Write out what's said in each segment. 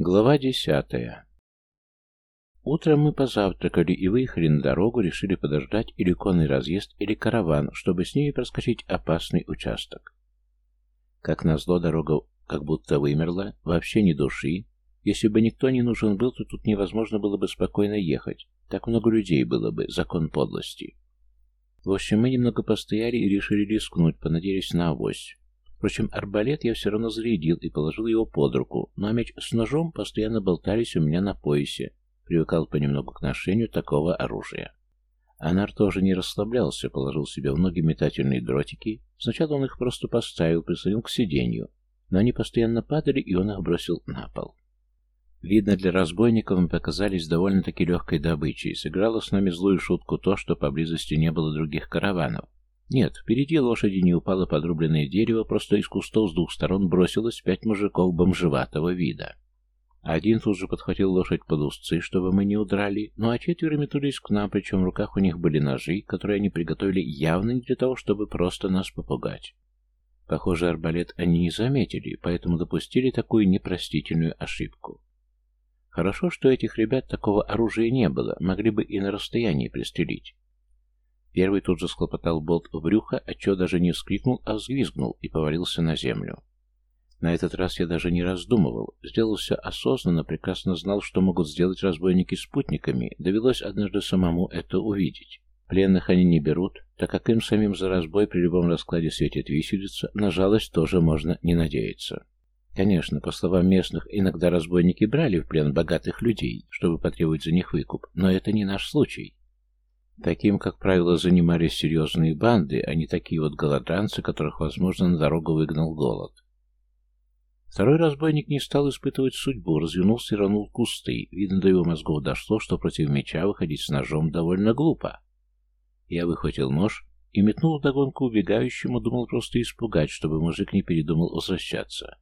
Глава десятая. Утром мы позавтракали и выехали на дорогу, решили подождать или конный разъезд, или караван, чтобы с ними проскочить опасный участок. Как назло, дорога как будто вымерла, вообще ни души. Если бы никто не нужен был, то тут невозможно было бы спокойно ехать. Так много людей было бы, закон подлости. В общем, мы немного постояли и решили рискнуть, понадеялись на авось. Впрочем, арбалет я все равно зарядил и положил его под руку, но меч с ножом постоянно болтались у меня на поясе. Привыкал понемногу к ношению такого оружия. Анар тоже не расслаблялся, положил себе в ноги метательные дротики. Сначала он их просто поставил, прислонил к сиденью, но они постоянно падали, и он их бросил на пол. Видно, для разбойников мы показались довольно-таки легкой добычей. Сыграло с нами злую шутку то, что поблизости не было других караванов, нет, впереди лошади не упало подрубленное дерево, просто из кустов с двух сторон бросилось пять мужиков бомжеватого вида. Один тут же подхватил лошадь под узцы, чтобы мы не удрали, ну а четверо метнулись к нам, причем в руках у них были ножи, которые они приготовили явно не для того, чтобы просто нас попугать. Похоже, арбалет они не заметили, поэтому допустили такую непростительную ошибку. Хорошо, что у этих ребят такого оружия не было, могли бы и на расстоянии пристрелить. Первый тут же схлопотал болт в брюхо, а отчего даже не вскрикнул, а взвизгнул и повалился на землю. На этот раз я даже не раздумывал, сделал все осознанно, прекрасно знал, что могут сделать разбойники спутниками, довелось однажды самому это увидеть. Пленных они не берут, так как им самим за разбой при любом раскладе светит виселица, на жалость тоже можно не надеяться. Конечно, по словам местных, иногда разбойники брали в плен богатых людей, чтобы потребовать за них выкуп, но это не наш случай. Таким, как правило, занимались серьезные банды, а не такие вот голодранцы, которых, возможно, на дорогу выгнал голод. Второй разбойник не стал испытывать судьбу, развернулся и ранул кусты. Видно, до его мозгов дошло, что против меча выходить с ножом довольно глупо. Я выхватил нож и метнул догонку убегающему, думал просто испугать, чтобы мужик не передумал возвращаться.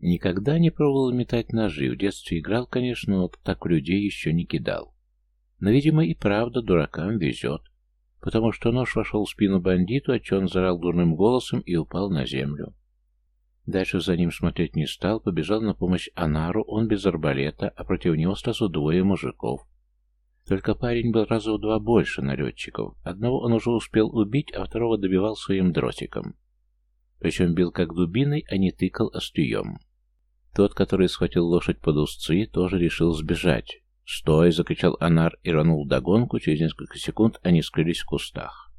Никогда не пробовал метать ножи, в детстве играл, конечно, но так в людей еще не кидал. Но, видимо, и правда дуракам везет, потому что нож вошел в спину бандиту, а отчего он зарал дурным голосом и упал на землю. Дальше за ним смотреть не стал, побежал на помощь Анару, он без арбалета, а против него сразу двое мужиков. Только парень был раза в два больше налетчиков. Одного он уже успел убить, а второго добивал своим дротиком. Причем бил как дубиной, а не тыкал острием. Тот, который схватил лошадь под узцы, тоже решил сбежать. «Стой!» — закричал Анар и рванул догонку. Через несколько секунд они скрылись в кустах.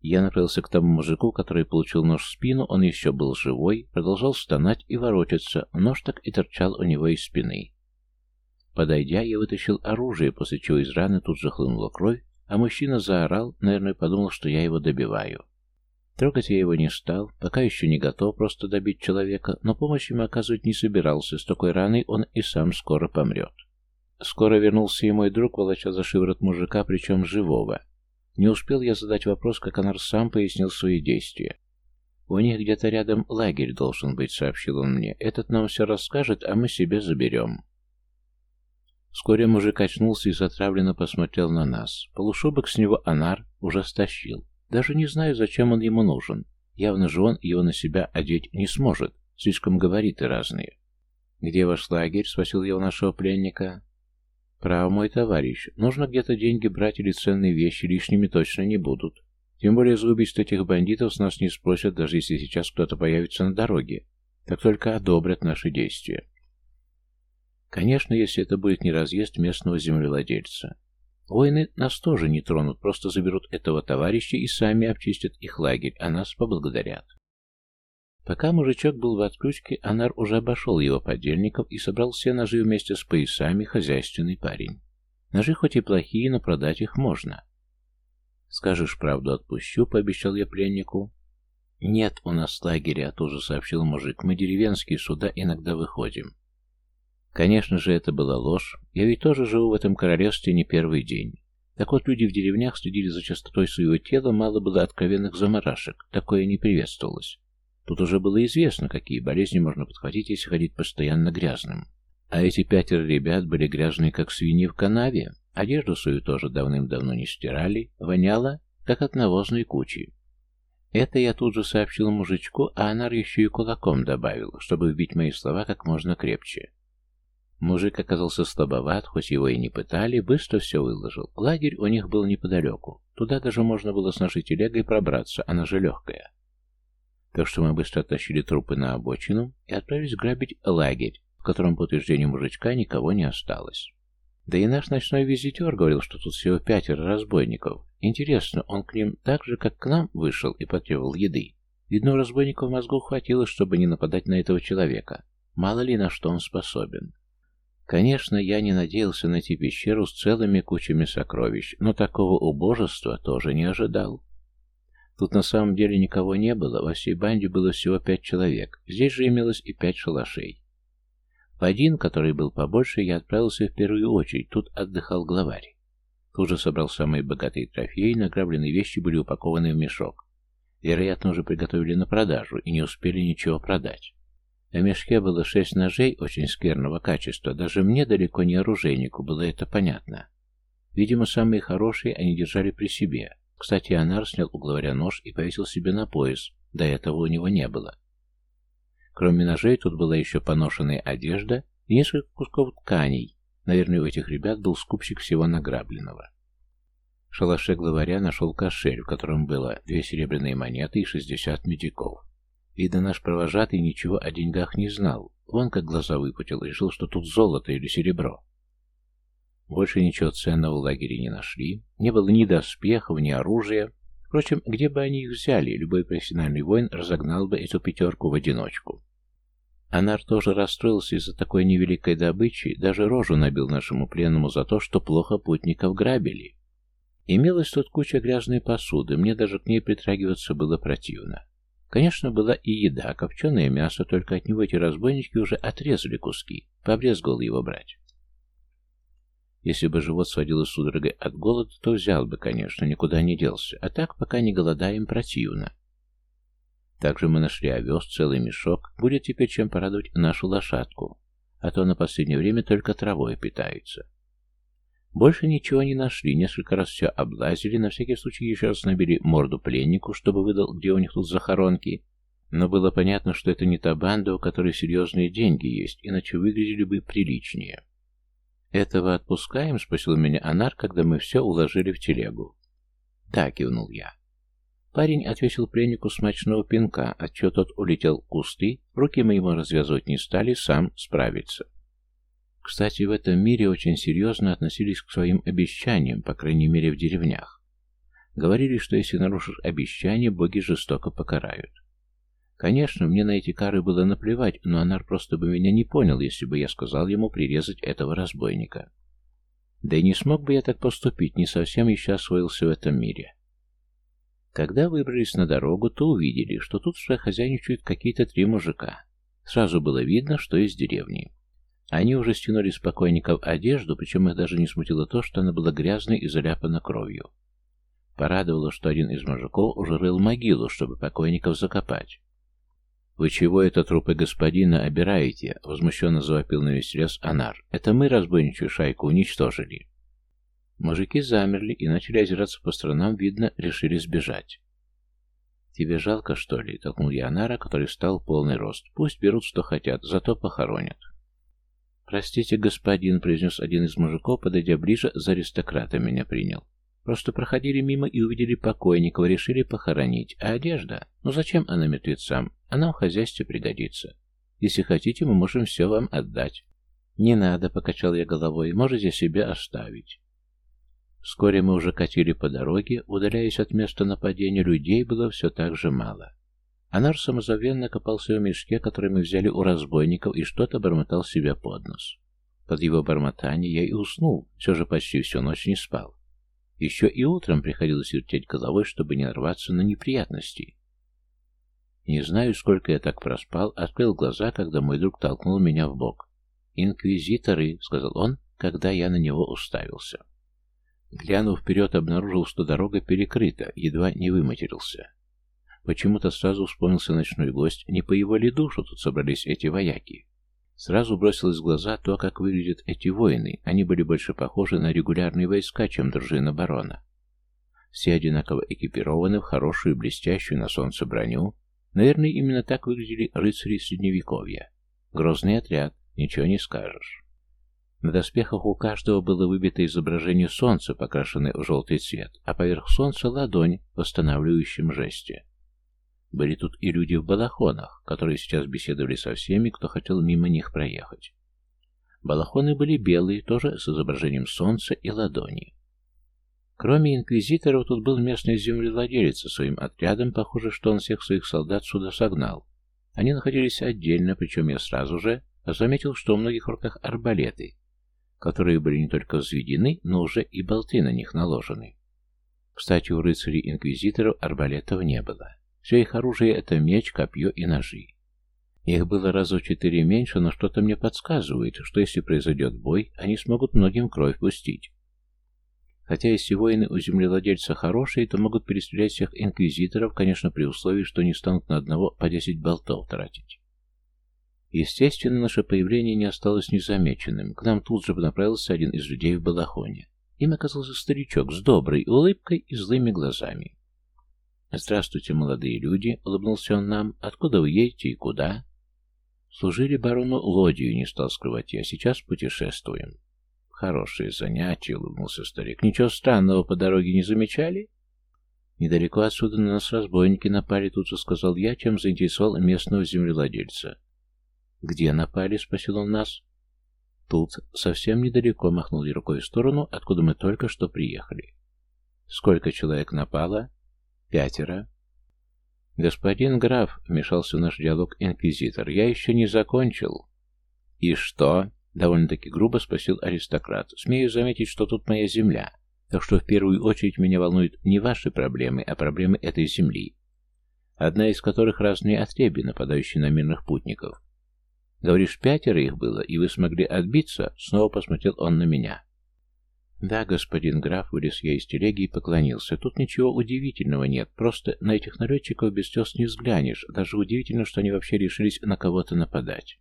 Я направился к тому мужику, который получил нож в спину, он еще был живой, продолжал стонать и ворочаться, нож так и торчал у него из спины. Подойдя, я вытащил оружие, после чего из раны тут же хлынула кровь, а мужчина заорал, наверное, подумал, что я его добиваю. Трогать я его не стал, пока еще не готов просто добить человека, но помощь ему оказывать не собирался, с такой раной он и сам скоро помрет. Скоро вернулся и мой друг, волоча за шиворот мужика, причем живого. Не успел я задать вопрос, как Анар сам пояснил свои действия. «У них где-то рядом лагерь должен быть», — сообщил он мне. «Этот нам все расскажет, а мы себе заберем». Вскоре мужик очнулся и затравленно посмотрел на нас. Полушубок с него Анар уже стащил. Даже не знаю, зачем он ему нужен. Явно же он его на себя одеть не сможет. Слишком говорит и разные. «Где ваш лагерь?» — спросил я у нашего пленника. «Право, мой товарищ, нужно где-то деньги брать или ценные вещи, лишними точно не будут. Тем более за убийство этих бандитов с нас не спросят, даже если сейчас кто-то появится на дороге. Так только одобрят наши действия». Конечно, если это будет не разъезд местного землевладельца. Воины нас тоже не тронут, просто заберут этого товарища и сами обчистят их лагерь, а нас поблагодарят. Пока мужичок был в отключке, Анар уже обошел его подельников и собрал все ножи вместе с поясами хозяйственный парень. Ножи хоть и плохие, но продать их можно. «Скажешь правду, отпущу», — пообещал я пленнику. «Нет у нас лагеря», — тоже сообщил мужик. «Мы деревенские, сюда иногда выходим». Конечно же, это была ложь. Я ведь тоже живу в этом королевстве не первый день. Так вот, люди в деревнях следили за частотой своего тела, мало было откровенных заморашек. Такое не приветствовалось. Тут уже было известно, какие болезни можно подхватить, если ходить постоянно грязным. А эти пятеро ребят были грязные, как свиньи в канаве. Одежду свою тоже давным-давно не стирали, воняло, как от навозной кучи. Это я тут же сообщил мужичку, а Анар еще и кулаком добавил, чтобы вбить мои слова как можно крепче. Мужик оказался слабоват, хоть его и не пытали, быстро все выложил. Лагерь у них был неподалеку. Туда даже можно было с нашей телегой пробраться, она же легкая. Так что мы быстро оттащили трупы на обочину и отправились грабить лагерь, в котором, по утверждению мужичка, никого не осталось. Да и наш ночной визитер говорил, что тут всего пятеро разбойников. Интересно, он к ним так же, как к нам, вышел и потребовал еды? Видно, у разбойника в мозгу хватило, чтобы не нападать на этого человека. Мало ли на что он способен. Конечно, я не надеялся найти пещеру с целыми кучами сокровищ, но такого убожества тоже не ожидал. Тут на самом деле никого не было, во всей банде было всего пять человек, здесь же имелось и пять шалашей. В один, который был побольше, я отправился в первую очередь, тут отдыхал главарь. Тут же собрал самые богатые трофеи, награбленные вещи были упакованы в мешок. Вероятно, уже приготовили на продажу и не успели ничего продать. На мешке было шесть ножей очень скверного качества, даже мне, далеко не оружейнику, было это понятно. Видимо, самые хорошие они держали при себе, кстати, Анар снял у главаря нож и повесил себе на пояс, до этого у него не было. Кроме ножей тут была еще поношенная одежда и несколько кусков тканей. Наверное, у этих ребят был скупщик всего награбленного. В шалаше главаря нашел кошель, в котором было две серебряные монеты и шестьдесят медиков. Видно, наш провожатый ничего о деньгах не знал. Вон как глаза выпутил, решил, что тут золото или серебро. Больше ничего ценного в лагере не нашли, не было ни доспехов, ни оружия. Впрочем, где бы они их взяли, любой профессиональный воин разогнал бы эту пятерку в одиночку. Анар тоже расстроился из-за такой невеликой добычи, даже рожу набил нашему пленному за то, что плохо путников грабили. Имелась тут куча грязной посуды, мне даже к ней притрагиваться было противно. Конечно, была и еда, копченое мясо, только от него эти разбойники уже отрезали куски, побрезгал его брать. Если бы живот сводило судорогой от голода, то взял бы, конечно, никуда не делся, а так пока не голодаем противно. Также мы нашли овес, целый мешок, будет теперь чем порадовать нашу лошадку, а то она последнее время только травой питается. Больше ничего не нашли, несколько раз все облазили, на всякий случай еще раз набили морду пленнику, чтобы выдал, где у них тут захоронки. Но было понятно, что это не та банда, у которой серьезные деньги есть, иначе выглядели бы приличнее. «Этого отпускаем?» — спросил меня Анар, когда мы все уложили в телегу. «Так», — кивнул я. Парень отвесил пленнику смачного пинка, отчего тот улетел в кусты, руки мы ему развязывать не стали, сам справиться. Кстати, в этом мире очень серьезно относились к своим обещаниям, по крайней мере в деревнях. Говорили, что если нарушишь обещание, боги жестоко покарают. Конечно, мне на эти кары было наплевать, но Анар просто бы меня не понял, если бы я сказал ему прирезать этого разбойника. Да и не смог бы я так поступить, не совсем еще освоился в этом мире. Когда выбрались на дорогу, то увидели, что тут уже хозяйничают какие-то три мужика. Сразу было видно, что из деревни. Они уже стянули с покойников одежду, причем их даже не смутило то, что она была грязной и заляпана кровью. Порадовало, что один из мужиков уже рыл могилу, чтобы покойников закопать. «Вы чего это трупы господина обираете?» — возмущенно завопил на весь лес Анар. «Это мы разбойничью шайку уничтожили». Мужики замерли и начали озираться по сторонам, видно, решили сбежать. «Тебе жалко, что ли?» — толкнул я Анара, который встал полный рост. «Пусть берут, что хотят, зато похоронят». «Простите, господин», — произнес один из мужиков, подойдя ближе, за аристократа меня принял. «Просто проходили мимо и увидели покойников, решили похоронить. А одежда? Ну зачем она мертвецам? Она в хозяйстве пригодится. Если хотите, мы можем все вам отдать. Не надо, покачал я головой, можете себе оставить. Вскоре мы уже катили по дороге, удаляясь от места нападения, людей было все так же мало. Анар самозабвенно копался в мешке, который мы взяли у разбойников, и что-то бормотал себе под нос. Под его бормотание я и уснул, все же почти всю ночь не спал. Еще и утром приходилось вертеть головой, чтобы не нарваться на неприятности. Не знаю, сколько я так проспал, открыл глаза, когда мой друг толкнул меня в бок. «Инквизиторы», — сказал он, когда я на него уставился. Глянув вперед, обнаружил, что дорога перекрыта, едва не выматерился. Почему-то сразу вспомнился ночной гость, не по его ли душу тут собрались эти вояки. Сразу бросилось в глаза то, как выглядят эти воины, они были больше похожи на регулярные войска, чем дружина барона. Все одинаково экипированы в хорошую блестящую на солнце броню, Наверное, именно так выглядели рыцари Средневековья. Грозный отряд, ничего не скажешь. На доспехах у каждого было выбито изображение солнца, покрашенное в желтый цвет, а поверх солнца ладонь в восстанавливающем жесте. Были тут и люди в балахонах, которые сейчас беседовали со всеми, кто хотел мимо них проехать. Балахоны были белые, тоже с изображением солнца и ладони. Кроме инквизиторов, тут был местный землевладелец со своим отрядом, похоже, что он всех своих солдат сюда согнал. Они находились отдельно, причем я сразу же заметил, что у многих руках арбалеты, которые были не только взведены, но уже и болты на них наложены. Кстати, у рыцарей-инквизиторов арбалетов не было. Все их оружие — это меч, копье и ножи. Их было раза в четыре меньше, но что-то мне подсказывает, что если произойдет бой, они смогут многим кровь пустить. Хотя если воины у землевладельца хорошие, то могут перестрелять всех инквизиторов, конечно, при условии, что не станут на одного по десять болтов тратить. Естественно, наше появление не осталось незамеченным. К нам тут же направился один из людей в балахоне. Им оказался старичок с доброй улыбкой и злыми глазами. «Здравствуйте, молодые люди!» — улыбнулся он нам. «Откуда вы едете и куда?» «Служили барону Лодию, не стал скрывать я. Сейчас путешествуем». Хорошее занятие, улыбнулся старик. Ничего странного по дороге не замечали? Недалеко отсюда на нас разбойники напали, тут же сказал я, чем заинтересовал местного землевладельца. Где напали? спросил он нас. Тут, совсем недалеко, махнул я рукой в сторону, откуда мы только что приехали. Сколько человек напало? Пятеро. Господин граф, вмешался в наш диалог инквизитор, я еще не закончил. И что? Довольно-таки грубо спросил аристократ. Смею заметить, что тут моя земля. Так что в первую очередь меня волнуют не ваши проблемы, а проблемы этой земли. Одна из которых разные отребья, нападающие на мирных путников. Говоришь, пятеро их было, и вы смогли отбиться? Снова посмотрел он на меня. Да, господин граф, вылез я из телеги и поклонился. Тут ничего удивительного нет, просто на этих налетчиков без тез не взглянешь. Даже удивительно, что они вообще решились на кого-то нападать.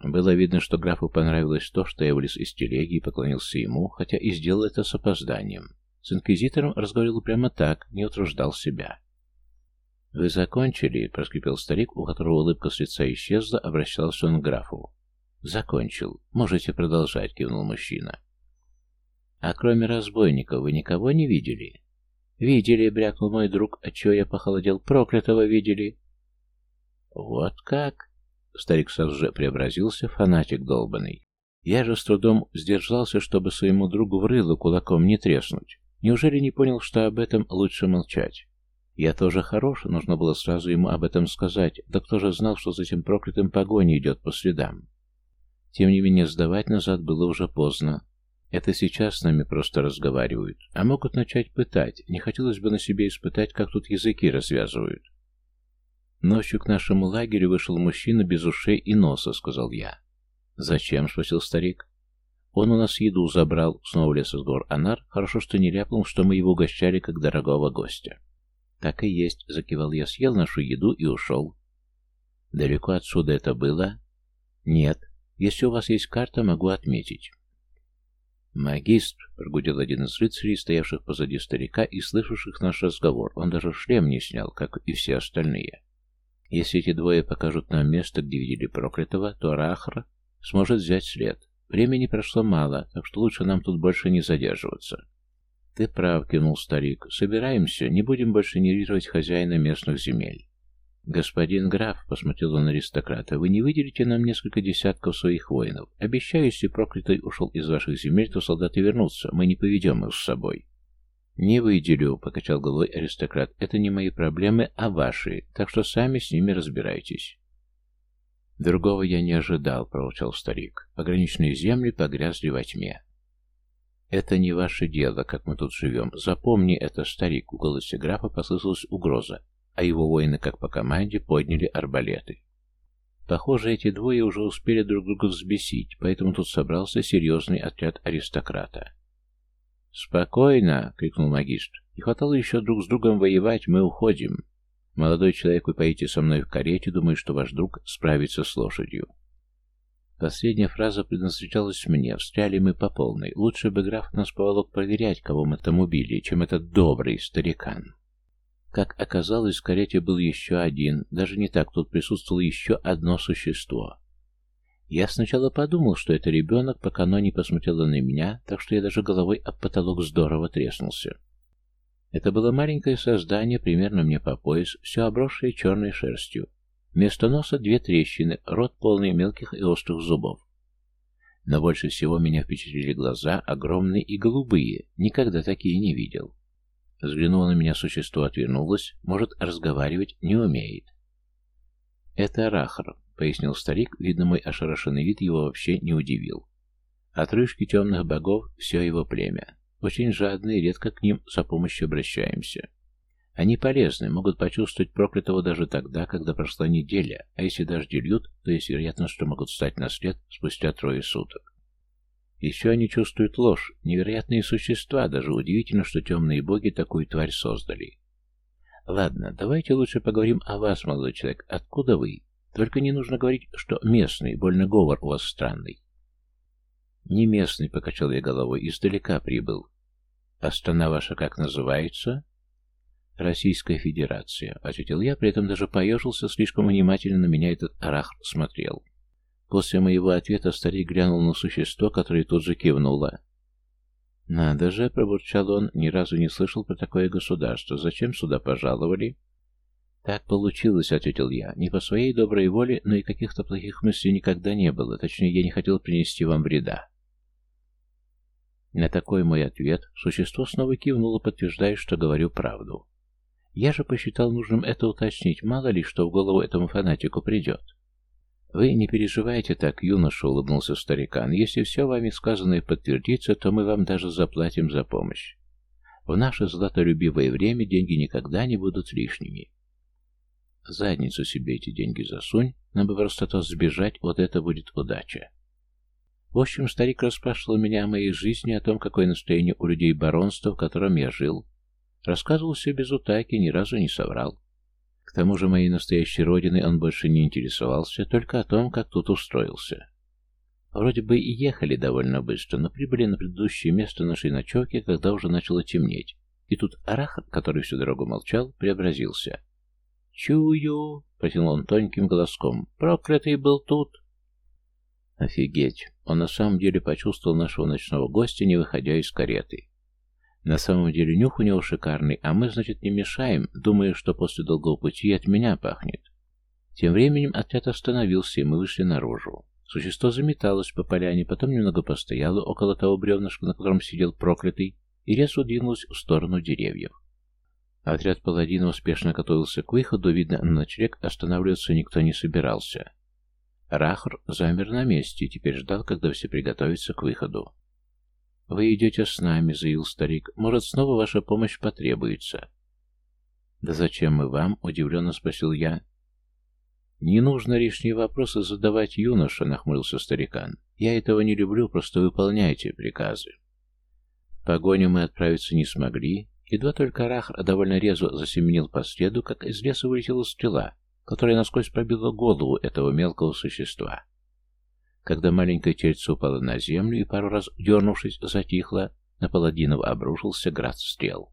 Было видно, что графу понравилось то, что я вылез из телеги и поклонился ему, хотя и сделал это с опозданием. С инквизитором разговаривал прямо так, не утруждал себя. «Вы закончили?» — проскрипел старик, у которого улыбка с лица исчезла, обращался он к графу. «Закончил. Можете продолжать», — кивнул мужчина. «А кроме разбойников вы никого не видели?» «Видели», — брякнул мой друг, отчего я похолодел. «Проклятого видели». «Вот как?» Старик сразу же преобразился, фанатик долбанный. Я же с трудом сдержался, чтобы своему другу в рылу кулаком не треснуть. Неужели не понял, что об этом лучше молчать? Я тоже хорош, нужно было сразу ему об этом сказать, да кто же знал, что за этим проклятым погоня идет по следам. Тем не менее, сдавать назад было уже поздно. Это сейчас с нами просто разговаривают, а могут начать пытать, не хотелось бы на себе испытать, как тут языки развязывают. «Ночью к нашему лагерю вышел мужчина без ушей и носа», — сказал я. «Зачем?» — спросил старик. «Он у нас еду забрал», — снова лез из гор Анар. «Хорошо, что не ляпнул, что мы его угощали, как дорогого гостя». «Так и есть», — закивал я, съел нашу еду и ушел. «Далеко отсюда это было?» «Нет. Если у вас есть карта, могу отметить». «Магистр», — прогудел один из рыцарей, стоявших позади старика и слышавших наш разговор. Он даже шлем не снял, как и все остальные. Если эти двое покажут нам место, где видели проклятого, то Рахра сможет взять след. Времени прошло мало, так что лучше нам тут больше не задерживаться. Ты прав, кинул старик. Собираемся, не будем больше нервировать хозяина местных земель. Господин граф, посмотрел он аристократа, вы не выделите нам несколько десятков своих воинов. Обещаю, если проклятый ушел из ваших земель, то солдаты вернутся, мы не поведем их с собой. «Не выделю», — покачал головой аристократ. «Это не мои проблемы, а ваши, так что сами с ними разбирайтесь». «Другого я не ожидал», — проворчал старик. «Пограничные земли погрязли во тьме». «Это не ваше дело, как мы тут живем. Запомни это, старик!» У голосе графа послышалась угроза, а его воины, как по команде, подняли арбалеты. Похоже, эти двое уже успели друг друга взбесить, поэтому тут собрался серьезный отряд аристократа. «Спокойно!» — крикнул магистр. «Не хватало еще друг с другом воевать, мы уходим!» «Молодой человек, вы поедете со мной в карете, думаю, что ваш друг справится с лошадью». Последняя фраза предназначалась мне. Встряли мы по полной. Лучше бы граф нас поволок проверять, кого мы там убили, чем этот добрый старикан. Как оказалось, в карете был еще один. Даже не так, тут присутствовало еще одно существо. Я сначала подумал, что это ребенок, пока она не посмотрела на меня, так что я даже головой об потолок здорово треснулся. Это было маленькое создание, примерно мне по пояс, все обросшее черной шерстью. Вместо носа две трещины, рот полный мелких и острых зубов. Но больше всего меня впечатлили глаза, огромные и голубые, никогда такие не видел. Взглянуло на меня существо, отвернулось, может, разговаривать не умеет. Это Рахар. — пояснил старик, видно, мой ошарашенный вид его вообще не удивил. Отрыжки темных богов — все его племя. Очень жадные, редко к ним за помощью обращаемся. Они полезны, могут почувствовать проклятого даже тогда, когда прошла неделя, а если дожди льют, то есть вероятность, что могут встать на след спустя трое суток. Еще они чувствуют ложь, невероятные существа, даже удивительно, что темные боги такую тварь создали. Ладно, давайте лучше поговорим о вас, молодой человек, откуда вы? Только не нужно говорить, что местный, больно говор у вас странный. Не местный, покачал я головой, издалека прибыл. А страна ваша как называется? Российская Федерация, ответил я, при этом даже поежился, слишком внимательно на меня этот арах смотрел. После моего ответа старик глянул на существо, которое тут же кивнуло. «Надо же!» — пробурчал он. «Ни разу не слышал про такое государство. Зачем сюда пожаловали?» «Так получилось», — ответил я. «Не по своей доброй воле, но и каких-то плохих мыслей никогда не было. Точнее, я не хотел принести вам вреда». На такой мой ответ существо снова кивнуло, подтверждая, что говорю правду. Я же посчитал нужным это уточнить, мало ли, что в голову этому фанатику придет. «Вы не переживайте так, юноша», — улыбнулся старикан. «Если все вами сказанное подтвердится, то мы вам даже заплатим за помощь. В наше златолюбивое время деньги никогда не будут лишними задницу себе эти деньги засунь, нам бы просто то сбежать, вот это будет удача. В общем, старик расспрашивал меня о моей жизни, о том, какое настроение у людей баронства, в котором я жил. Рассказывал все без утайки, ни разу не соврал. К тому же моей настоящей родиной он больше не интересовался, только о том, как тут устроился. Вроде бы и ехали довольно быстро, но прибыли на предыдущее место нашей ночевки, когда уже начало темнеть. И тут Арахат, который всю дорогу молчал, преобразился. «Чую!» — протянул он тонким голоском. «Проклятый был тут!» Офигеть! Он на самом деле почувствовал нашего ночного гостя, не выходя из кареты. На самом деле нюх у него шикарный, а мы, значит, не мешаем, думая, что после долгого пути от меня пахнет. Тем временем отряд остановился, и мы вышли наружу. Существо заметалось по поляне, потом немного постояло около того бревнышка, на котором сидел проклятый, и резко двинулось в сторону деревьев. Отряд паладина успешно готовился к выходу, видно, на ночлег останавливаться никто не собирался. Рахр замер на месте и теперь ждал, когда все приготовятся к выходу. «Вы идете с нами», — заявил старик. «Может, снова ваша помощь потребуется». «Да зачем мы вам?» — удивленно спросил я. «Не нужно лишние вопросы задавать, юноша», — нахмурился старикан. «Я этого не люблю, просто выполняйте приказы». В погоню мы отправиться не смогли, Едва только Рахр довольно резво засеменил по следу, как из леса вылетела стрела, которая насквозь пробила голову этого мелкого существа. Когда маленькое тельце упало на землю и пару раз, дернувшись, затихло, на паладинов обрушился град стрел.